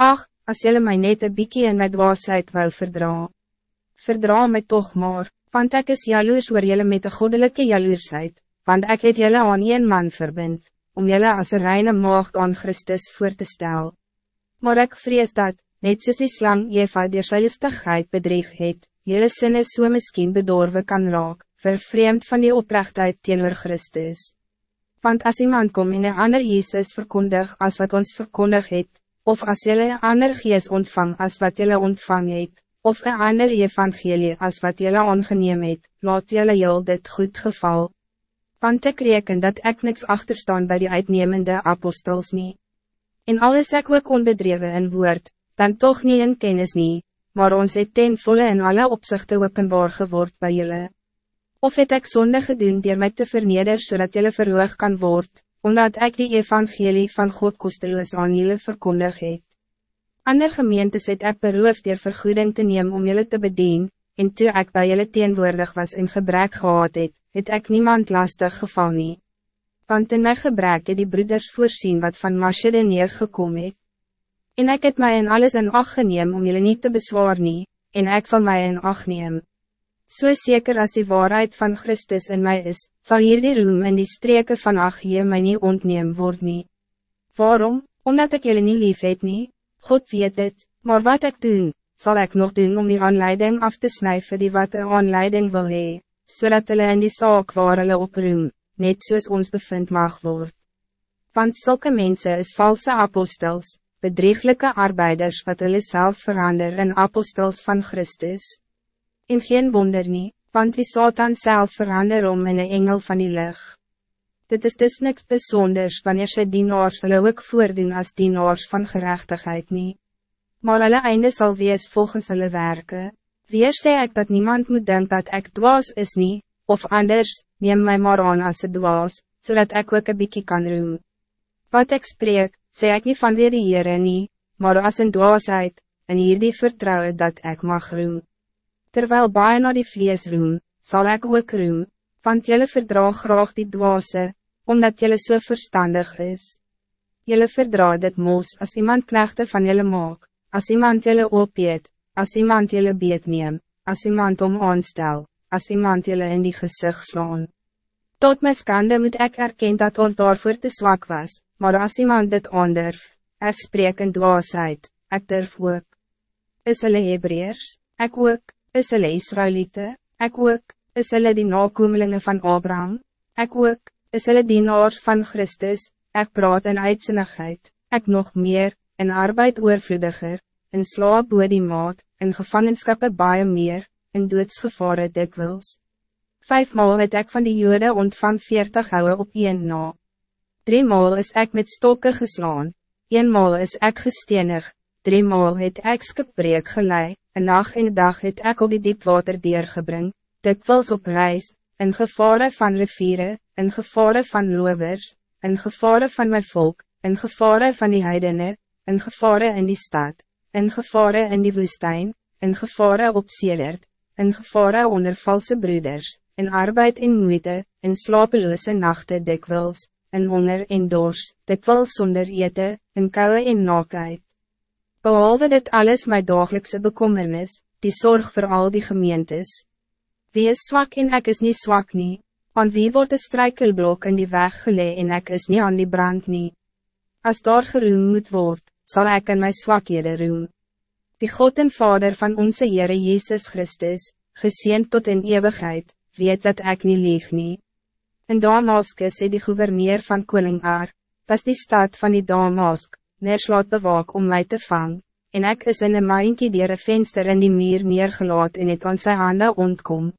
Ach, als jullie mij net een biekie in mijn dwaasheid wou verdra. Verdra mij toch maar, want ik is jaloers oor jullie met de goddelijke jaloersheid, want ik het jullie aan een man verbind, om jullie als een reine maagd aan Christus voor te stellen. Maar ik vrees dat, net soos die slang Eva die sy listigheid bedreig het, jylle sinne so miskien bedorven kan raak, vervreemd van die oprechtheid teenoor Christus. Want als iemand kom en een ander Jezus verkondig als wat ons verkondig het, of als jullie een ander gees ontvang als wat jullie ontvang het, of een ander evangelie als wat jullie ongeneem het, laat jullie jou dit goed geval. Want ik reken dat ik niks achterstaan bij die uitnemende apostels niet. In alles ek ook onbedreven in woord, dan toch niet in kennis niet, maar ons het ten volle in alle opzichten openbaar geword bij jullie. Of het ek zonde gedoen dier my te verneder zodat jullie verhoog kan worden omdat ik die evangelie van God kosteloos aan jullie verkondig het. Ander gemeentes het ek beroof dier vergoeding te neem om jullie te bedien, en toe ek by jullie teenwoordig was in gebrek gehad het, het ek niemand lastig geval nie. Want in my gebrek het die broeders voorzien wat van Mashede neergekom het. En ek het my in alles in acht geneem om jullie niet te bezwaar nie, en ek zal mij in acht neem. So zeker als die waarheid van Christus in mij is, zal hier die roem in die streken van Achie mij niet ontneem worden. Nie. Waarom? Omdat ik jullie niet lief het nie? God weet het, maar wat ik doen, zal ik nog doen om die aanleiding af te snijden die wat de aanleiding wil hee, zodat hulle in die zaak waar hulle oproem, net soos ons bevind mag worden. Want zulke mensen is valse apostels, bedrieglijke arbeiders wat hulle zelf verander in apostels van Christus. En geen wonder nie, want wie Satan zelf verander om in een engel van die lucht. Dit is dus niks bijzonders wanneer sy dienaars hulle ook voordoen als dienaars van gerechtigheid nie. Maar hulle einde zal wees volgens hulle werken. Weer sê ek dat niemand moet denken dat ik dwaas is nie, of anders, neem mij maar aan als een dwaas, zodat ik ook een bykie kan roem. Wat ik spreek, sê ek nie van weer die Heere nie, maar als een dwaasheid, en hier die vertrouwen dat ik mag roem. Terwijl baie na die vlees roem, zal ik ook roem, want jelle verdraag graag die dwaase, omdat jelle so verstandig is. Jelle verdraag dit moos als iemand knechte van jelle maak, als iemand jelle opjeet, als iemand jelle beet neem, als iemand om aanstel, als iemand jelle in die gezicht slaan. Tot my skande moet ik erken dat ons daarvoor te zwak was, maar als iemand dit aandurf, er spreek in dwaasheid, ek durf ook. Is hulle Hebreërs, ek ook is hulle Israëlieten, ek ook, is hulle die nakomelinge van Abraham, ek ook, is hulle dienaars van Christus, ek praat in uitzinnigheid, ek nog meer, in arbeid oorvloediger, in slaap oor die maat, in gevangenskappe baie meer, in doodsgevare dikwils. Vijfmaal het ek van die jode ontvang veertig houwe op een na. Driemaal is ek met stokken geslaan, eenmaal is ek gestenig, driemaal het ek skipbreek geleid, Een nacht en dag het ek op die diepwater deurgebring, dikwijls op reis, in gevare van rivieren, in gevare van lovers, in gevare van mijn volk, in gevare van die heidene, in gevare in die stad, in gevare in die woestijn, in gevare op Seelert, in gevare onder valse broeders, in arbeid en moeite, in slapeloze nachten dikwijls, in honger en dors, dikwijls zonder eten, in koude en naaktheid. Behalve dit alles mijn dagelijkse bekommernis, die zorg voor al die gemeentes. Wie is zwak en ik is niet zwak nie, aan wie wordt de strijkelblok in die weg gelee en ik is niet aan die brand nie. Als daar geroem moet worden, zal ik in mijn zwakhede roem. Die God en Vader van onze Heere Jezus Christus, gezien tot in eeuwigheid, weet dat ik niet lieg nie. In Damascus is die gouverneur van Koning Ar, dat is die stad van die Damask, neerslaat bewaak om mij te vangen, en ik is in een maandje dier een venster in die muur neergelaat en het aan sy hande ontkom,